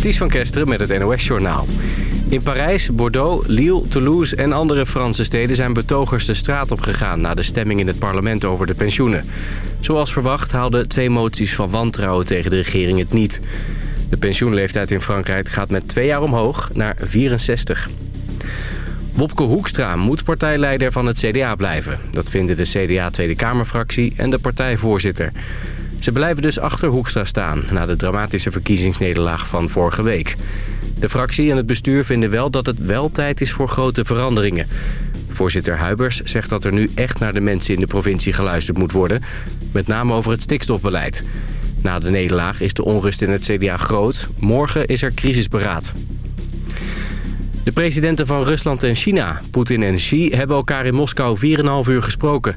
Ties van Kesteren met het NOS-journaal. In Parijs, Bordeaux, Lille, Toulouse en andere Franse steden zijn betogers de straat op gegaan... na de stemming in het parlement over de pensioenen. Zoals verwacht haalden twee moties van wantrouwen tegen de regering het niet. De pensioenleeftijd in Frankrijk gaat met twee jaar omhoog naar 64. Wopke Hoekstra moet partijleider van het CDA blijven. Dat vinden de CDA Tweede Kamerfractie en de partijvoorzitter. Ze blijven dus achter Hoekstra staan... na de dramatische verkiezingsnederlaag van vorige week. De fractie en het bestuur vinden wel dat het wel tijd is voor grote veranderingen. Voorzitter Huibers zegt dat er nu echt naar de mensen in de provincie geluisterd moet worden. Met name over het stikstofbeleid. Na de nederlaag is de onrust in het CDA groot. Morgen is er crisisberaad. De presidenten van Rusland en China, Poetin en Xi, hebben elkaar in Moskou 4,5 uur gesproken.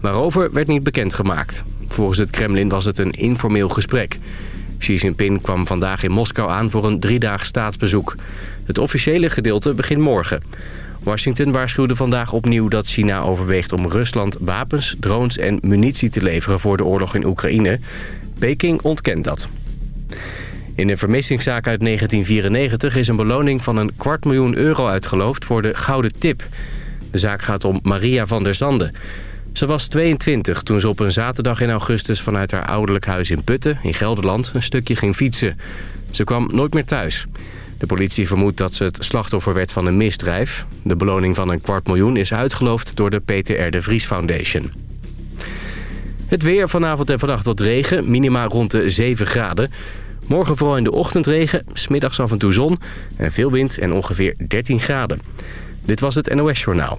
Waarover werd niet bekendgemaakt. Volgens het Kremlin was het een informeel gesprek. Xi Jinping kwam vandaag in Moskou aan voor een driedaags staatsbezoek. Het officiële gedeelte begint morgen. Washington waarschuwde vandaag opnieuw dat China overweegt om Rusland wapens, drones en munitie te leveren voor de oorlog in Oekraïne. Peking ontkent dat. In een vermissingszaak uit 1994 is een beloning van een kwart miljoen euro uitgeloofd voor de Gouden Tip. De zaak gaat om Maria van der Zande. Ze was 22 toen ze op een zaterdag in augustus vanuit haar ouderlijk huis in Putten, in Gelderland, een stukje ging fietsen. Ze kwam nooit meer thuis. De politie vermoedt dat ze het slachtoffer werd van een misdrijf. De beloning van een kwart miljoen is uitgeloofd door de PTR de Vries Foundation. Het weer vanavond en vannacht wat regen, minima rond de 7 graden. Morgen vooral in de ochtend regen, smiddags af en toe zon en veel wind en ongeveer 13 graden. Dit was het NOS Journaal.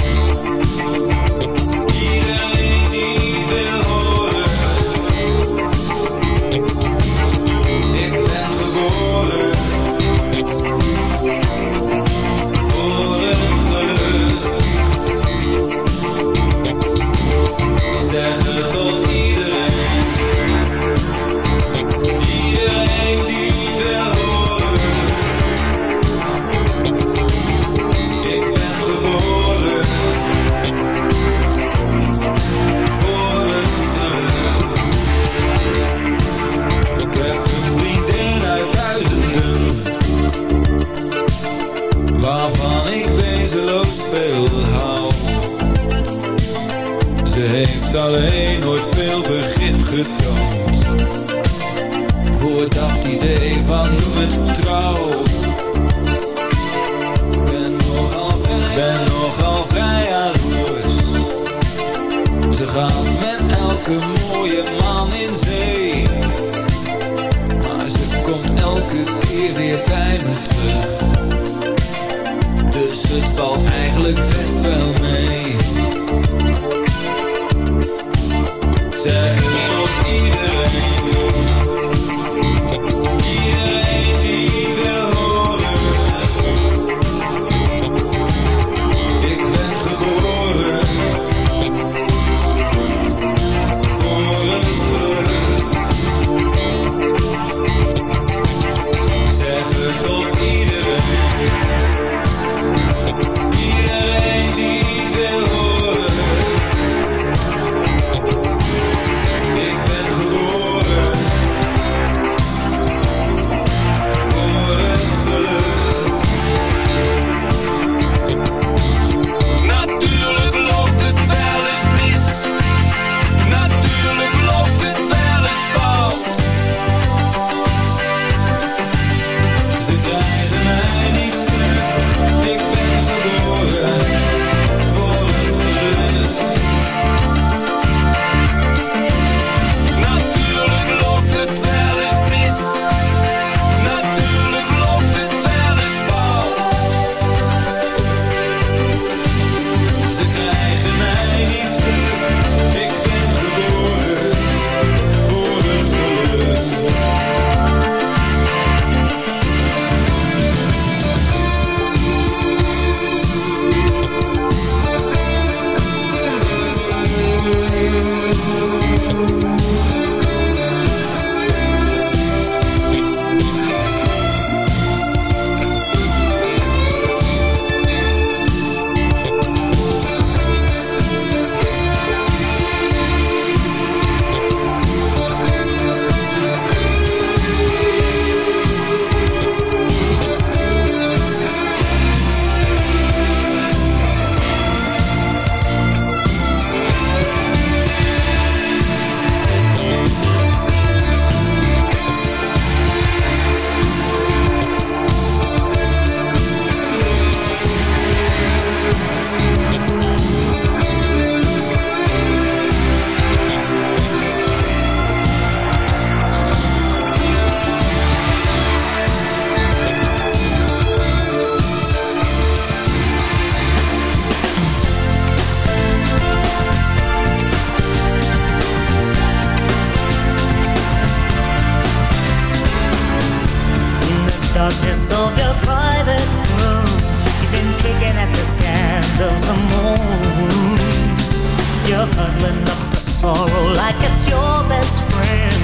sorrow like it's your best friend.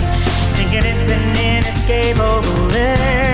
Thinking it's an inescapable end.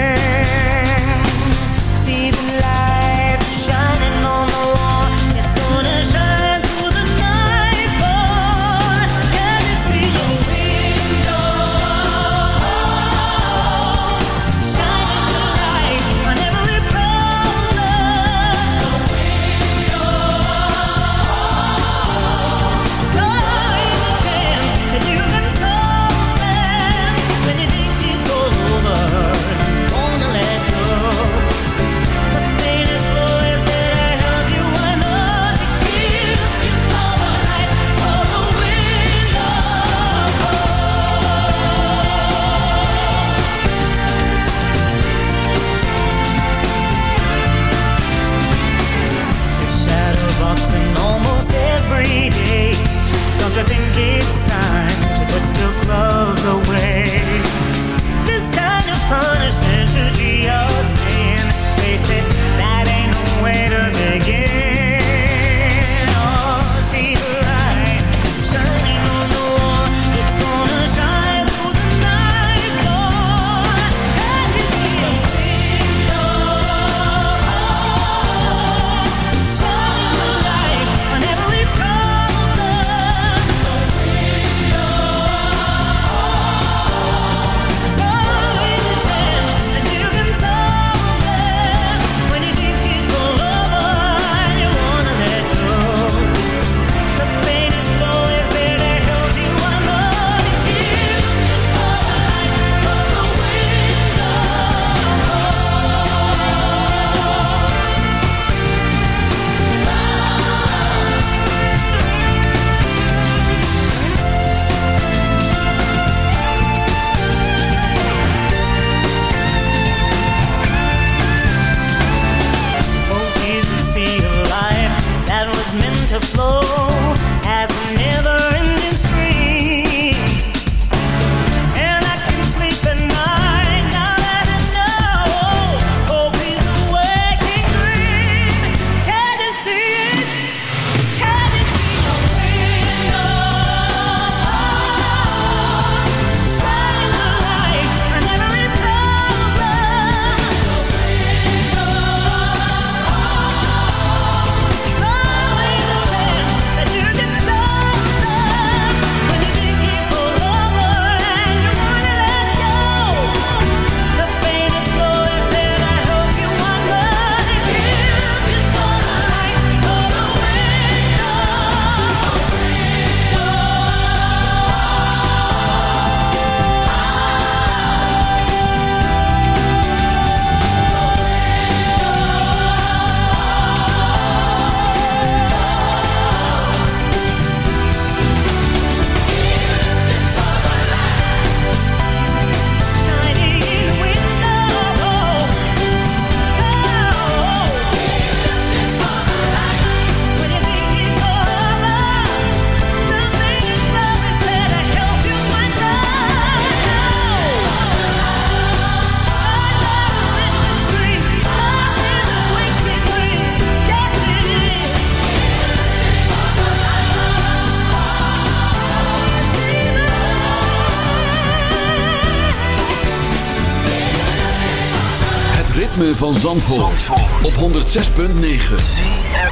Ritme van Zandvoort, op 106.9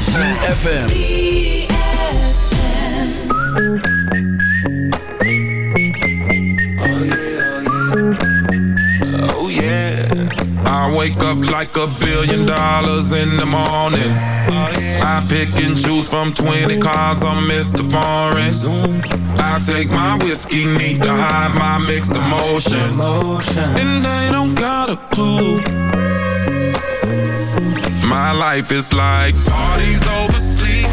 CFFM Oh yeah. I wake up like a billion dollars in the morning. I pick and choose from 20 cars on Mr. Foreign. I take my whiskey, need to hide my mixed emotions. And they don't got a clue. My life is like parties over sleep.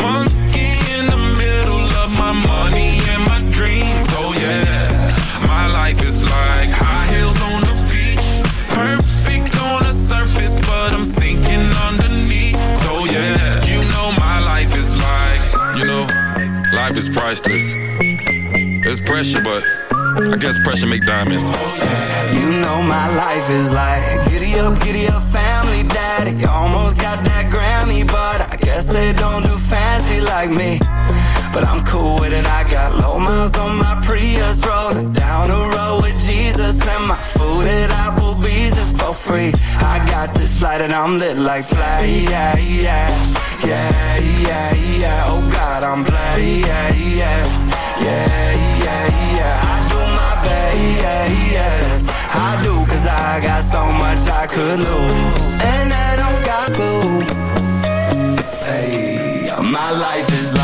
Monkey in the middle of my money and my dreams. Oh yeah. My life is like high heels on the beach. Perfect on the surface, but I'm sinking underneath. Oh yeah. You know my life is like, you know, life is priceless. There's pressure, but I guess pressure make diamonds. You know my life is like Giddy up, giddy up, family daddy Almost got that Grammy, but I guess they don't do fancy like me. But I'm cool with it, I got low miles on my Prius Rolling down the road with Jesus And my food at Applebee's is for free. I got this light and I'm lit like fly, yeah, yeah Yeah, yeah, yeah, oh God, I'm glad, yeah, yeah Yeah, yeah, yeah, Do yeah, yes I do, cause I got so much I could lose. And I don't got boo Hey, my life is like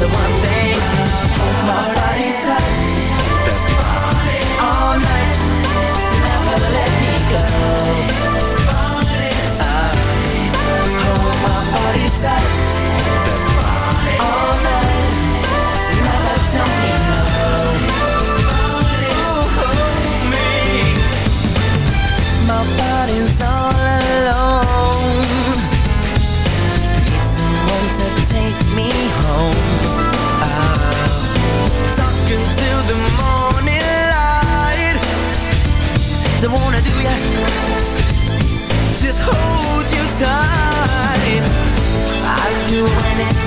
So one thing,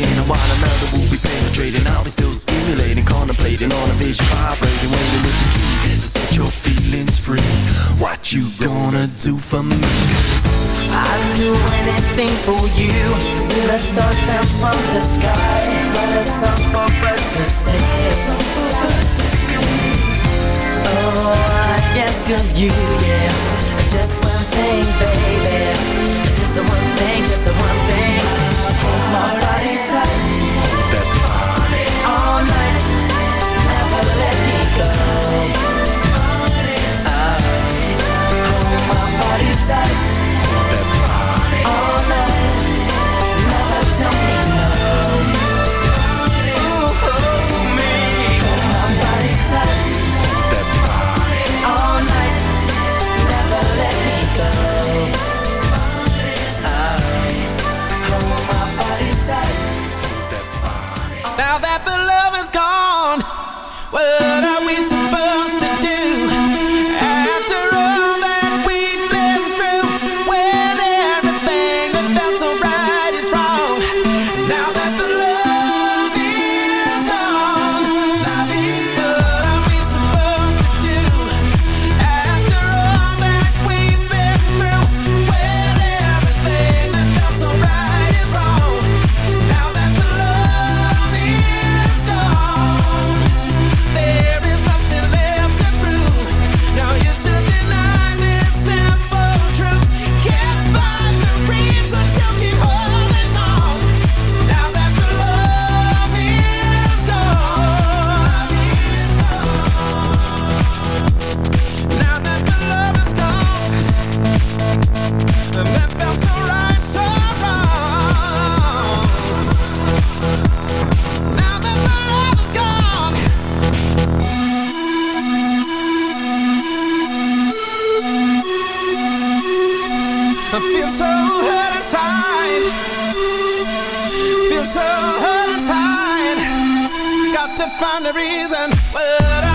in while another will be penetrating. I'll be still stimulating, contemplating on a vision vibrating Waiting with the key to set your feelings free. What you gonna do for me? Cause I'd do anything for you. Still a star start down from the sky But it's song for us to sing. Oh, I ask of you, yeah. Just one thing, baby. Just one thing, just one thing. Hold my time. Got to find a reason. Well,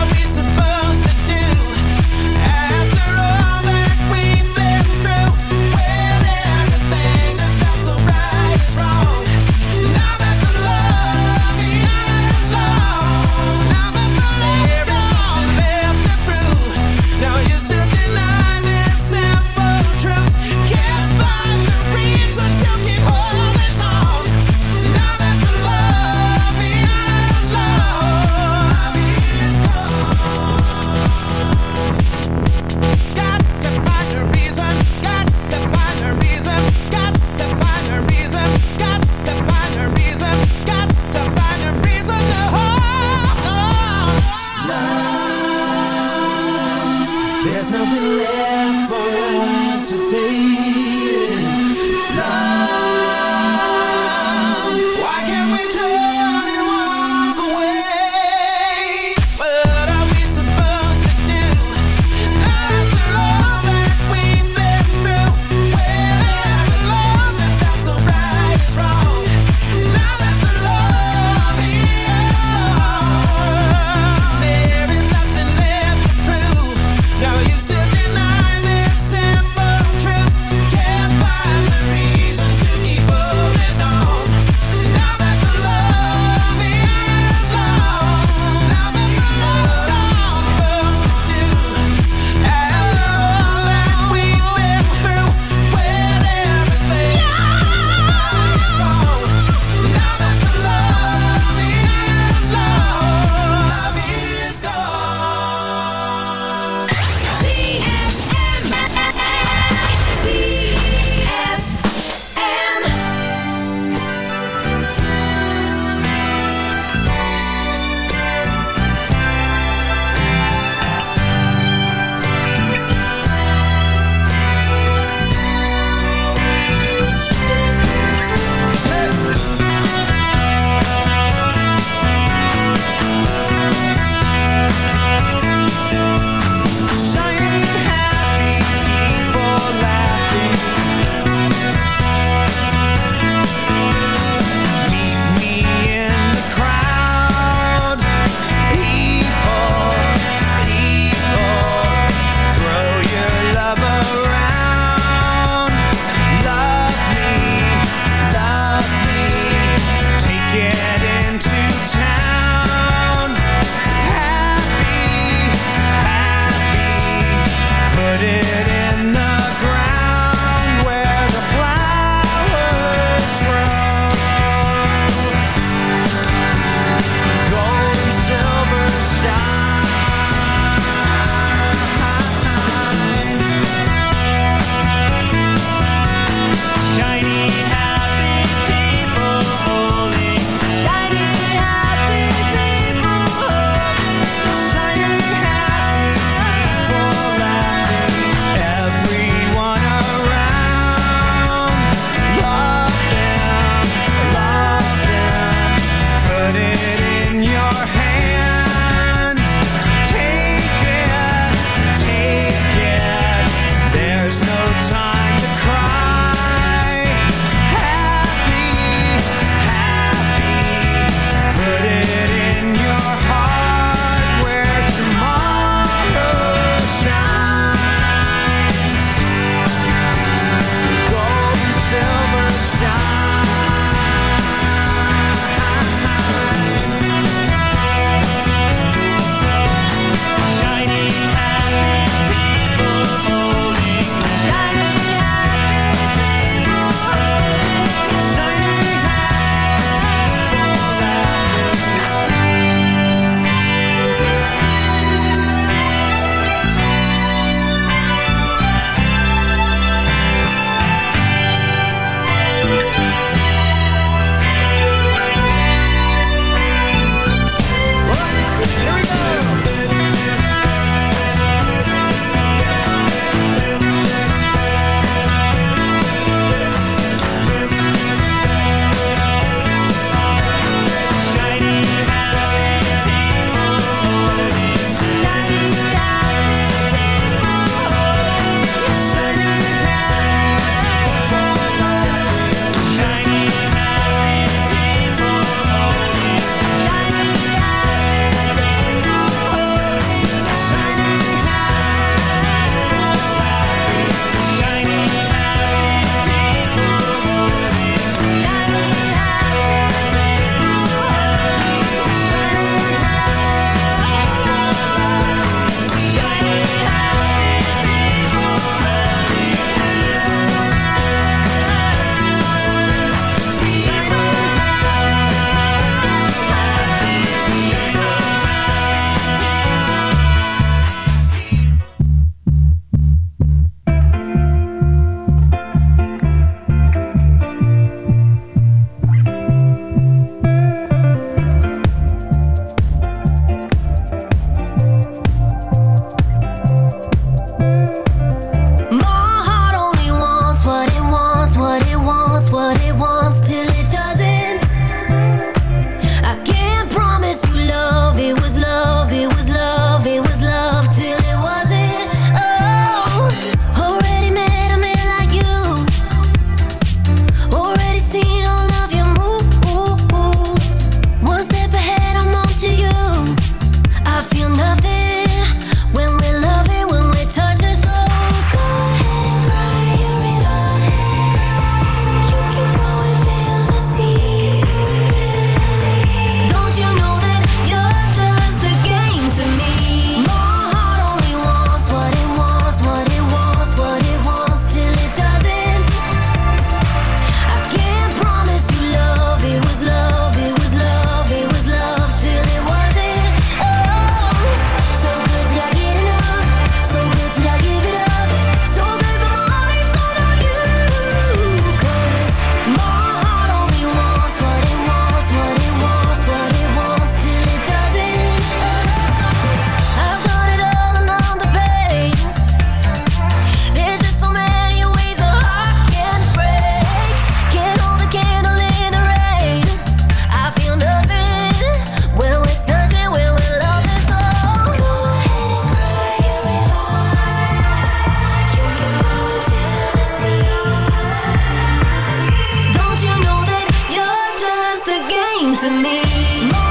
to me.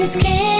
Feelings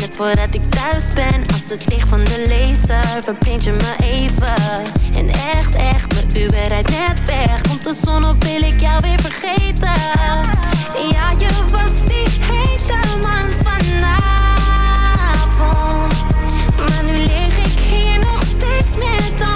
Net voordat ik thuis ben. Als het licht van de laser Verblind je me even. En echt, echt, mijn Uber net weg. Komt de zon op, wil ik jou weer vergeten. Ja, je was die hete man vanavond. Maar nu lig ik hier nog steeds met al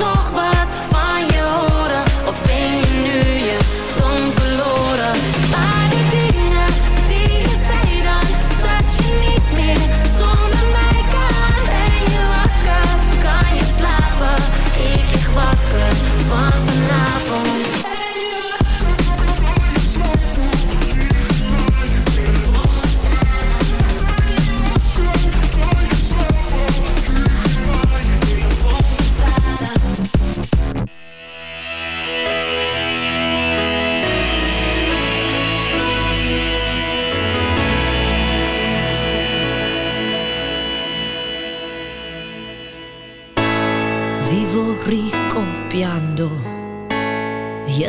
nog wat.